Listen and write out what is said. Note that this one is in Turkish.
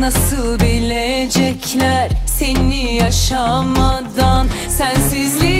Nasıl bilecekler seni yaşamadan? Sensizlik